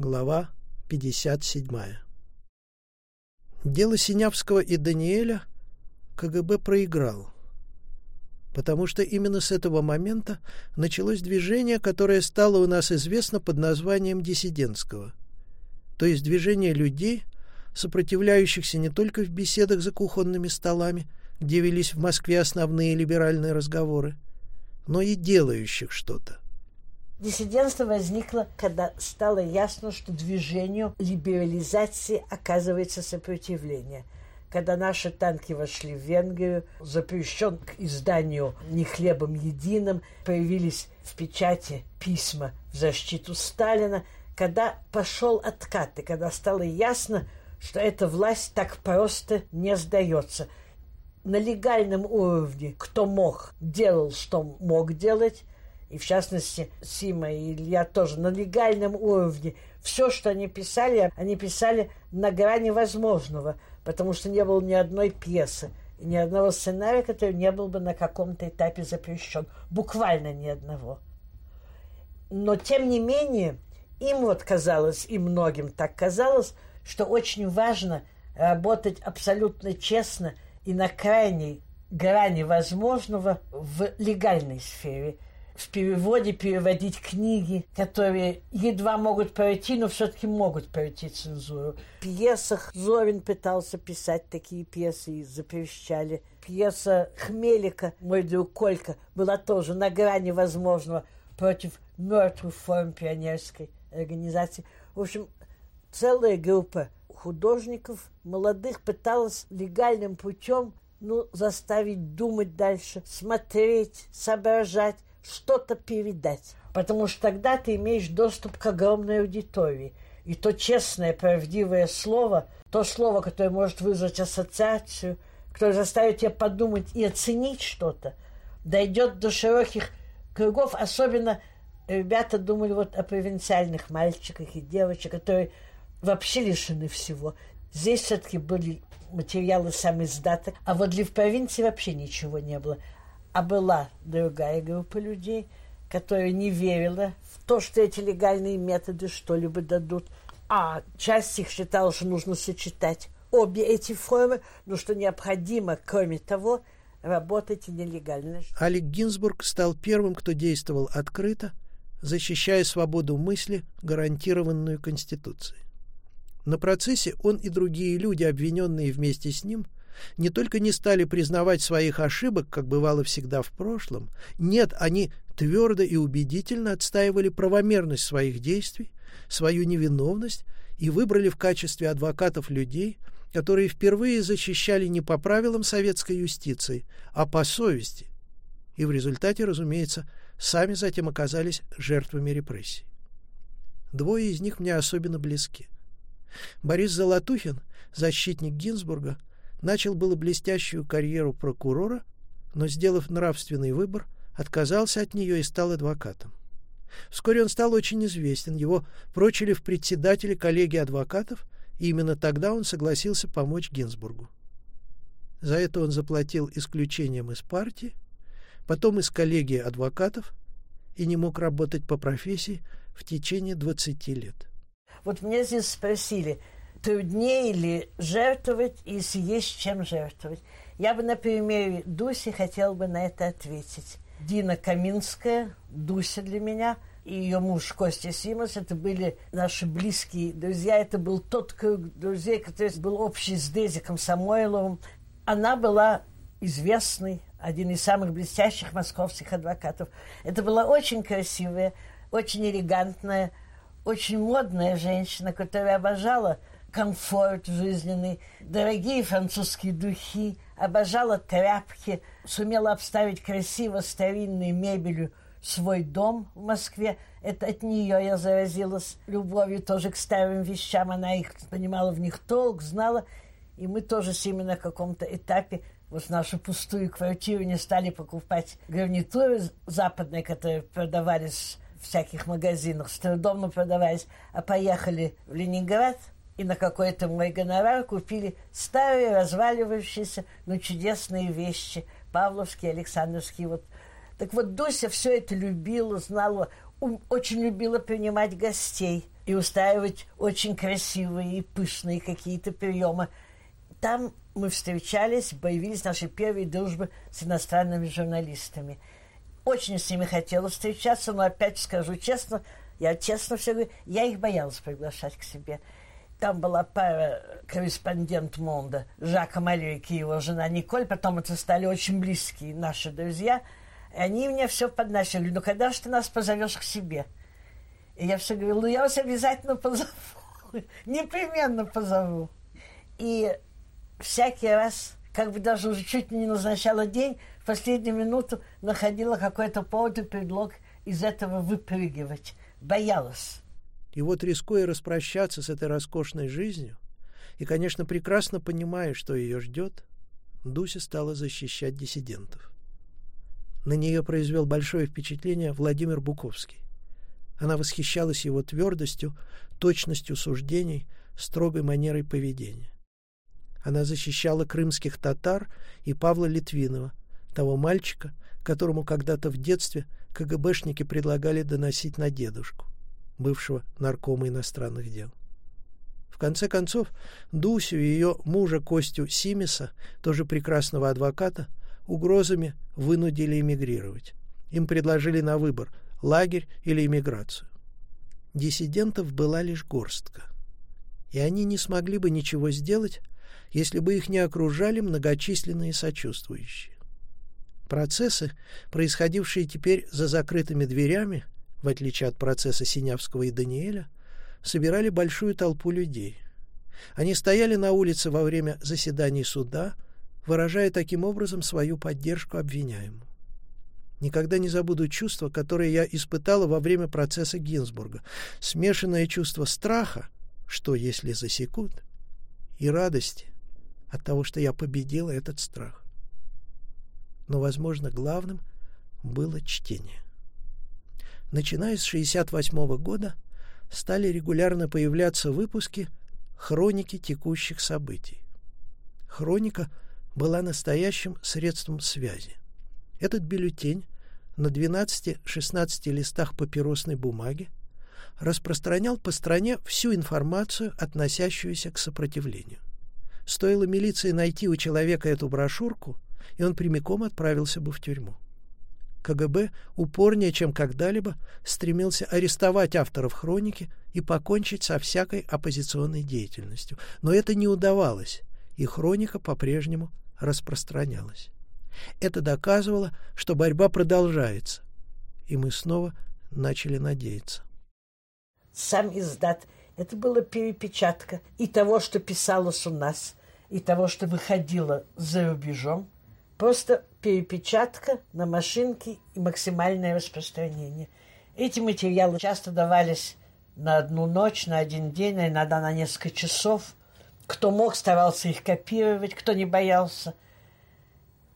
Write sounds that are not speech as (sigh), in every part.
Глава 57. Дело Синявского и Даниэля КГБ проиграл, потому что именно с этого момента началось движение, которое стало у нас известно под названием диссидентского, то есть движение людей, сопротивляющихся не только в беседах за кухонными столами, где велись в Москве основные либеральные разговоры, но и делающих что-то. Диссидентство возникло, когда стало ясно, что движению либерализации оказывается сопротивление. Когда наши танки вошли в Венгрию, запрещен к изданию «Не хлебом единым», появились в печати письма в защиту Сталина, когда пошел откат, и когда стало ясно, что эта власть так просто не сдается – на легальном уровне, кто мог, делал, что мог делать, и в частности Сима и Илья тоже на легальном уровне. Все, что они писали, они писали на грани возможного, потому что не было ни одной пьесы, ни одного сценария, который не был бы на каком-то этапе запрещен. Буквально ни одного. Но, тем не менее, им вот казалось, и многим так казалось, что очень важно работать абсолютно честно – и на крайней грани возможного в легальной сфере. В переводе переводить книги, которые едва могут пройти, но все-таки могут пройти цензуру. В пьесах Зорин пытался писать такие пьесы и запрещали. Пьеса Хмелика «Мой друг Колька» была тоже на грани возможного против мертвых форм пионерской организации. В общем, целая группа художников молодых пыталась легальным путем ну, заставить думать дальше, смотреть, соображать, что-то передать. Потому что тогда ты имеешь доступ к огромной аудитории. И то честное, правдивое слово, то слово, которое может вызвать ассоциацию, которое заставит тебя подумать и оценить что-то, дойдет до широких кругов. Особенно ребята думали вот о провинциальных мальчиках и девочках, которые вообще лишены всего. Здесь все-таки были материалы сам издаток, а вот для провинции вообще ничего не было. А была другая группа людей, которая не верила в то, что эти легальные методы что-либо дадут. А часть их считала, что нужно сочетать обе эти формы, но что необходимо, кроме того, работать нелегально. Алик Гинзбург стал первым, кто действовал открыто, защищая свободу мысли, гарантированную Конституцией. На процессе он и другие люди, обвиненные вместе с ним, не только не стали признавать своих ошибок, как бывало всегда в прошлом, нет, они твердо и убедительно отстаивали правомерность своих действий, свою невиновность и выбрали в качестве адвокатов людей, которые впервые защищали не по правилам советской юстиции, а по совести. И в результате, разумеется, сами затем оказались жертвами репрессий. Двое из них мне особенно близки – Борис Золотухин, защитник Гинзбурга, начал было блестящую карьеру прокурора, но, сделав нравственный выбор, отказался от нее и стал адвокатом. Вскоре он стал очень известен, его прочили в председателе коллегии адвокатов, и именно тогда он согласился помочь Гинзбургу. За это он заплатил исключением из партии, потом из коллегии адвокатов и не мог работать по профессии в течение 20 лет. Вот меня здесь спросили, труднее ли жертвовать, если есть чем жертвовать. Я бы на примере Дуси хотела бы на это ответить. Дина Каминская, Дуся для меня, и ее муж Костя Симос, это были наши близкие друзья. Это был тот круг друзей, который был общий с Дезиком Самойловым. Она была известной, один из самых блестящих московских адвокатов. Это была очень красивая, очень элегантная, очень модная женщина, которая обожала комфорт жизненный, дорогие французские духи, обожала тряпки, сумела обставить красиво старинной мебелью свой дом в Москве. Это от нее я заразилась любовью тоже к старым вещам. Она их понимала, в них толк, знала. И мы тоже с ними на каком-то этапе вот нашу пустую квартиру не стали покупать гарнитуры западные, которые продавались всяких магазинах с трудом продавались, а поехали в Ленинград и на какой-то мой гонорар купили старые, разваливающиеся, но чудесные вещи, павловские, александровские. Вот. Так вот, Дуся все это любила, знала, очень любила принимать гостей и устраивать очень красивые и пышные какие-то приемы. Там мы встречались, появились наши первые дружбы с иностранными журналистами. Очень с ними хотела встречаться, но опять скажу честно, я честно все говорю, я их боялась приглашать к себе. Там была пара корреспондент Монда, Жака Малейки и его жена Николь, потом это стали очень близкие наши друзья. И они мне все подначили, ну когда же ты нас позовешь к себе? И я все говорила, ну я вас обязательно позову, (laughs) непременно позову. И всякий раз, как бы даже уже чуть не назначала день, в последнюю минуту находила какой-то повод и предлог из этого выпрыгивать. Боялась. И вот, рискуя распрощаться с этой роскошной жизнью, и, конечно, прекрасно понимая, что ее ждет, Дуся стала защищать диссидентов. На нее произвел большое впечатление Владимир Буковский. Она восхищалась его твердостью, точностью суждений, строгой манерой поведения. Она защищала крымских татар и Павла Литвинова, того мальчика, которому когда-то в детстве КГБшники предлагали доносить на дедушку, бывшего наркома иностранных дел. В конце концов, Дусю и ее мужа Костю Симиса, тоже прекрасного адвоката, угрозами вынудили эмигрировать. Им предложили на выбор лагерь или эмиграцию. Диссидентов была лишь горстка. И они не смогли бы ничего сделать, если бы их не окружали многочисленные сочувствующие. Процессы, происходившие теперь за закрытыми дверями, в отличие от процесса Синявского и Даниэля, собирали большую толпу людей. Они стояли на улице во время заседаний суда, выражая таким образом свою поддержку обвиняемому. Никогда не забуду чувство, которое я испытала во время процесса Гинзбурга. Смешанное чувство страха, что если засекут, и радости от того, что я победила этот страх. Но, возможно, главным было чтение. Начиная с 1968 года стали регулярно появляться выпуски хроники текущих событий. Хроника была настоящим средством связи. Этот бюллетень на 12-16 листах папиросной бумаги распространял по стране всю информацию, относящуюся к сопротивлению. Стоило милиции найти у человека эту брошюрку, и он прямиком отправился бы в тюрьму. КГБ упорнее, чем когда-либо, стремился арестовать авторов хроники и покончить со всякой оппозиционной деятельностью. Но это не удавалось, и хроника по-прежнему распространялась. Это доказывало, что борьба продолжается, и мы снова начали надеяться. Сам издат – это была перепечатка и того, что писалось у нас, и того, что выходило за рубежом. Просто перепечатка на машинке и максимальное распространение. Эти материалы часто давались на одну ночь, на один день, а иногда на несколько часов. Кто мог, старался их копировать, кто не боялся –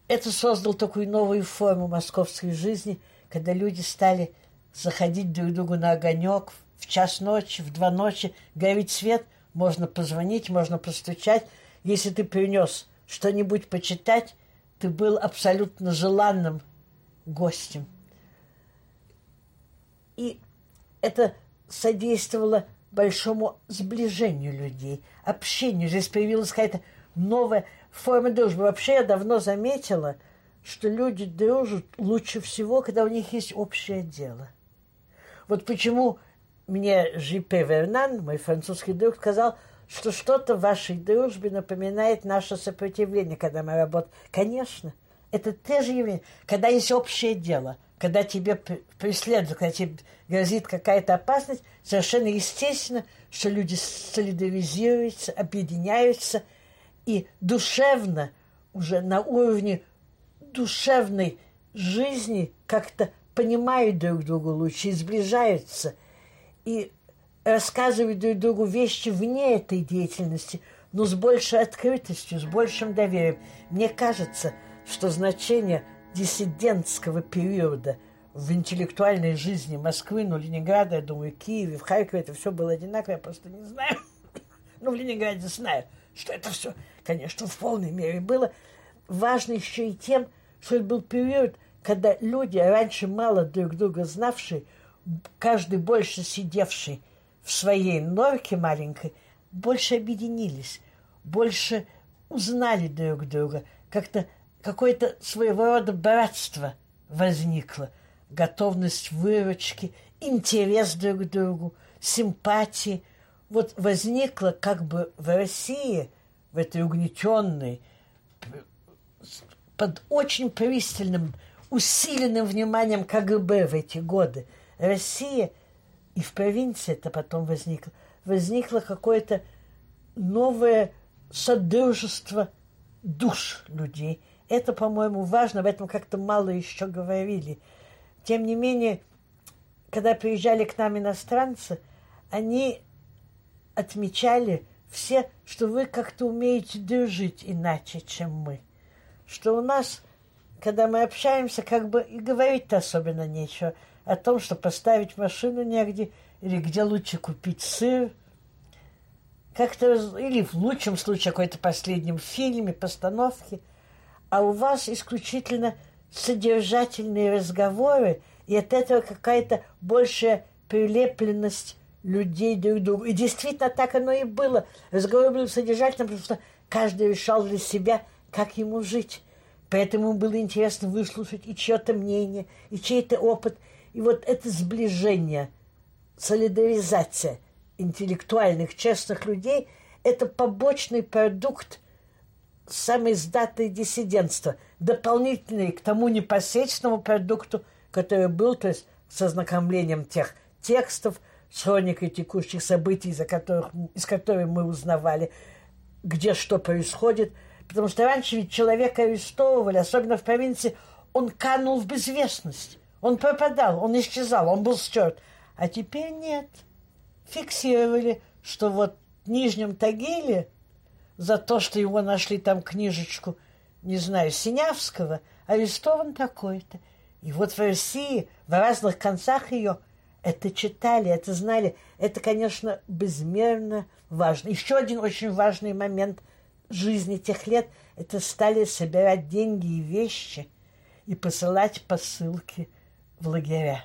это создало такую новую форму московской жизни, когда люди стали заходить друг другу на огонек в час ночи, в два ночи, горит свет, можно позвонить, можно постучать. Если ты принес что-нибудь почитать, ты был абсолютно желанным гостем. И это содействовало большому сближению людей, общению. Здесь появилась какая-то новая формы дружбы. Вообще я давно заметила, что люди дружат лучше всего, когда у них есть общее дело. Вот почему мне Жипе Вернан, мой французский друг, сказал, что что-то в вашей дружбе напоминает наше сопротивление, когда мы работаем. Конечно, это те же явления, когда есть общее дело, когда тебе преследуют, когда тебе грозит какая-то опасность, совершенно естественно, что люди солидаризируются, объединяются – и душевно, уже на уровне душевной жизни как-то понимают друг друга лучше и сближаются. И рассказывают друг другу вещи вне этой деятельности, но с большей открытостью, с большим доверием. Мне кажется, что значение диссидентского периода в интеллектуальной жизни Москвы, ну, Ленинграда, я думаю, Киеве, в Харькове, это все было одинаково, я просто не знаю. (laughs) ну, в Ленинграде знаю, что это все конечно, в полной мере было. Важно еще и тем, что это был период, когда люди, раньше мало друг друга знавшие, каждый больше сидевший в своей норке маленькой, больше объединились, больше узнали друг друга, как-то какое-то своего рода братство возникло, готовность выручки, интерес друг к другу, симпатии. Вот возникло как бы в России, в этой угнетенной, под очень пристальным, усиленным вниманием КГБ в эти годы, Россия и в провинции это потом возникло, возникло какое-то новое содружество душ людей. Это, по-моему, важно, об этом как-то мало еще говорили. Тем не менее, когда приезжали к нам иностранцы, они отмечали все, что вы как-то умеете дружить иначе, чем мы. Что у нас, когда мы общаемся, как бы и говорить-то особенно нечего о том, что поставить машину негде, или где лучше купить сыр, как-то, или в лучшем случае какой-то последнем фильме, постановке, а у вас исключительно содержательные разговоры, и от этого какая-то большая прилепленность людей друг к другу. И действительно так оно и было. Разговор был содержательным, потому что каждый решал для себя, как ему жить. Поэтому было интересно выслушать и чье-то мнение, и чей-то опыт. И вот это сближение, солидаризация интеллектуальных, честных людей – это побочный продукт самоиздата и диссидентства, дополнительный к тому непосредственному продукту, который был, то есть с ознакомлением тех текстов, с хроникой текущих событий, из, которых, из которых мы узнавали, где что происходит. Потому что раньше ведь человека арестовывали, особенно в провинции, он канул в безвестность. Он пропадал, он исчезал, он был стерт. А теперь нет. Фиксировали, что вот в Нижнем Тагиле за то, что его нашли там книжечку, не знаю, Синявского, арестован такой-то. И вот в России, в разных концах ее, это читали, это знали. Это, конечно, безмерно важно. Еще один очень важный момент жизни тех лет – это стали собирать деньги и вещи и посылать посылки в лагеря.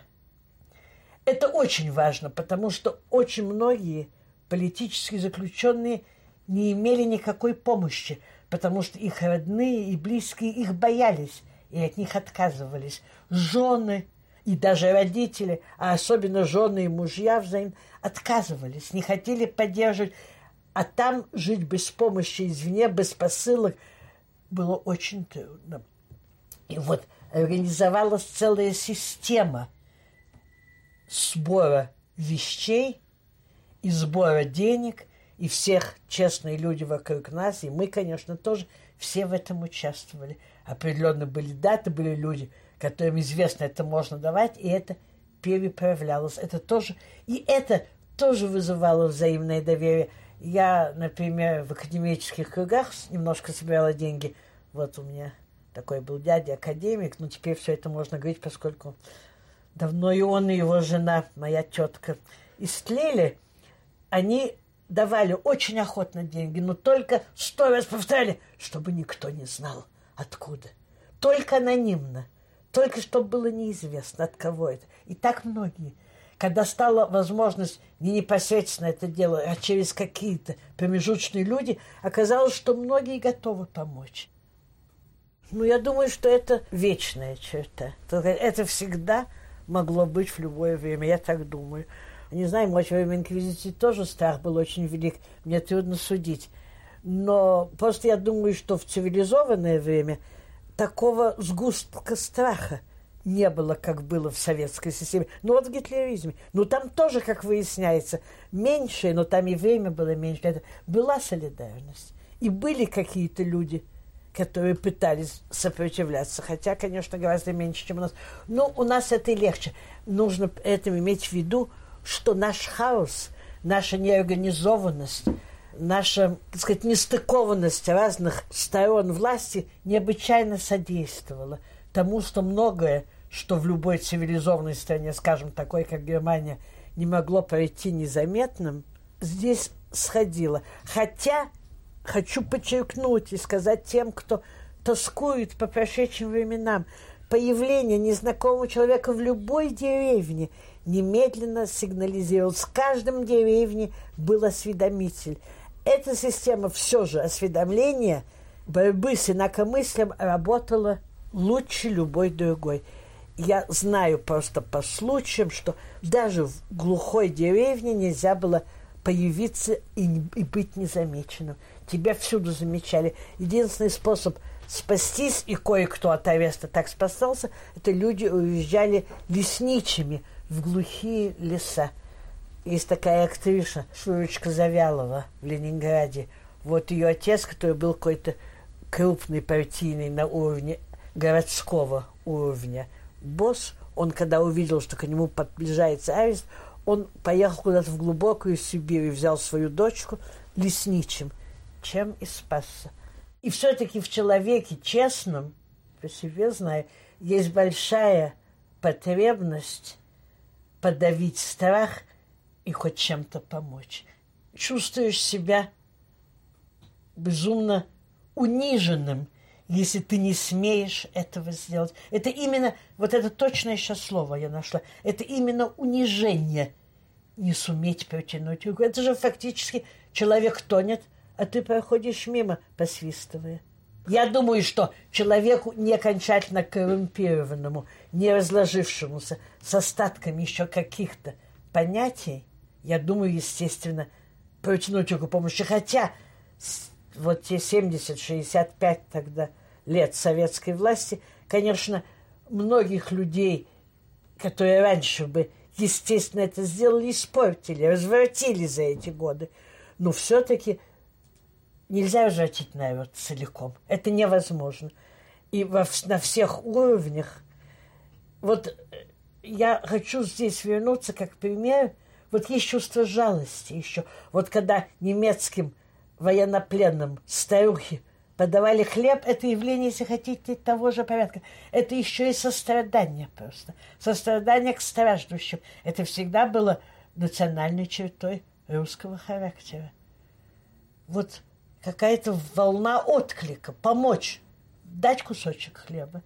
Это очень важно, потому что очень многие политические заключенные – не имели никакой помощи, потому что их родные и близкие их боялись и от них отказывались. Жены и даже родители, а особенно жены и мужья взаим, отказывались, не хотели поддерживать. А там жить без помощи извне, без посылок было очень трудно. И вот организовалась целая система сбора вещей и сбора денег и всех честные люди вокруг нас, и мы, конечно, тоже все в этом участвовали. Определенно были даты, были люди, которым известно, это можно давать, и это переправлялось. Это тоже, и это тоже вызывало взаимное доверие. Я, например, в академических кругах немножко собирала деньги. Вот у меня такой был дядя, академик, но теперь все это можно говорить, поскольку давно и он, и его жена, моя тетка, истлели. Они давали очень охотно деньги, но только сто раз повторяли, чтобы никто не знал, откуда. Только анонимно. Только чтобы было неизвестно, от кого это. И так многие. Когда стала возможность не непосредственно это делать, а через какие-то промежуточные люди, оказалось, что многие готовы помочь. Ну, я думаю, что это вечная черта. Это всегда могло быть в любое время, я так думаю. Не знаю, может, во время инквизиции тоже страх был очень велик. Мне трудно судить. Но просто я думаю, что в цивилизованное время такого сгустка страха не было, как было в советской системе. Ну вот в гитлеризме. Ну там тоже, как выясняется, меньше, но там и время было меньше. Это была солидарность. И были какие-то люди, которые пытались сопротивляться. Хотя, конечно, гораздо меньше, чем у нас. Но у нас это и легче. Нужно это иметь в виду, что наш хаос, наша неорганизованность, наша, так сказать, нестыкованность разных сторон власти необычайно содействовала тому, что многое, что в любой цивилизованной стране, скажем, такой, как Германия, не могло пройти незаметным, здесь сходило. Хотя хочу подчеркнуть и сказать тем, кто тоскует по прошедшим временам, появление незнакомого человека в любой деревне – немедленно сигнализировал. С каждым деревне был осведомитель. Эта система все же осведомления, борьбы с инакомыслием работала лучше любой другой. Я знаю просто по случаям, что даже в глухой деревне нельзя было появиться и, и быть незамеченным. Тебя всюду замечали. Единственный способ спастись, и кое-кто от ареста так спасался, это люди уезжали лесничими в глухие леса. Есть такая актриса Шурочка Завялова в Ленинграде. Вот ее отец, который был какой-то крупный партийный на уровне городского уровня босс, он когда увидел, что к нему подближается арест, он поехал куда-то в глубокую Сибирь и взял свою дочку лесничим, чем и спасся. И все-таки в человеке честном, по себе знаю, есть большая потребность подавить страх и хоть чем-то помочь. Чувствуешь себя безумно униженным, если ты не смеешь этого сделать. Это именно, вот это точное сейчас слово я нашла, это именно унижение не суметь протянуть руку. Это же фактически человек тонет, а ты проходишь мимо, посвистывая. Я думаю, что человеку не окончательно коррумпированному, не разложившемуся, с остатками еще каких-то понятий, я думаю, естественно, протянуть руку помощи. Хотя вот те 70-65 тогда лет советской власти, конечно, многих людей, которые раньше бы, естественно, это сделали, испортили, разворотили за эти годы. Но все-таки нельзя развратить народ целиком. Это невозможно. И во, на всех уровнях. Вот э, я хочу здесь вернуться как пример. Вот есть чувство жалости еще. Вот когда немецким военнопленным старухи подавали хлеб, это явление, если хотите, того же порядка. Это еще и сострадание просто. Сострадание к страждущим. Это всегда было национальной чертой русского характера. Вот какая-то волна отклика, помочь, дать кусочек хлеба,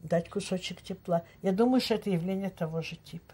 дать кусочек тепла. Я думаю, что это явление того же типа.